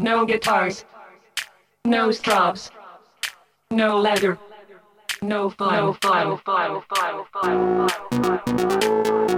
No guitars. No straps. No leather. No file. No file. File. File. File. File. File. No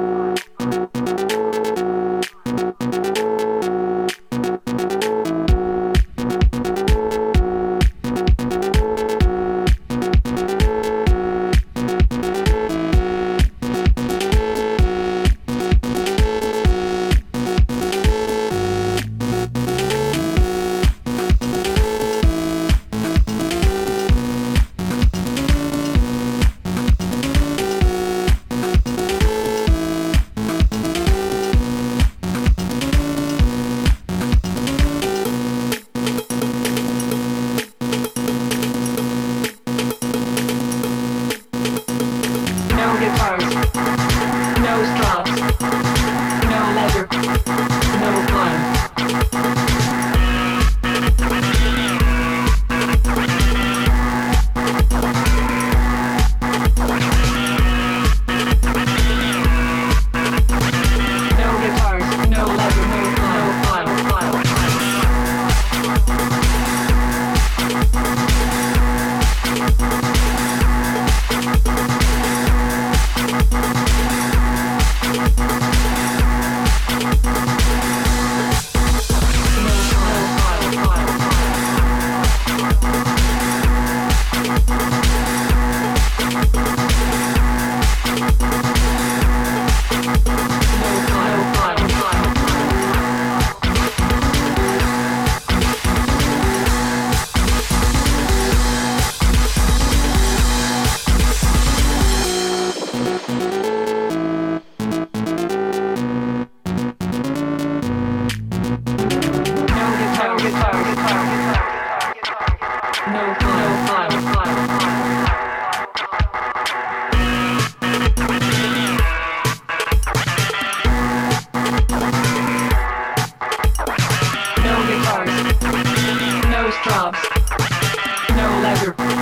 No guitars. No straps. No leather.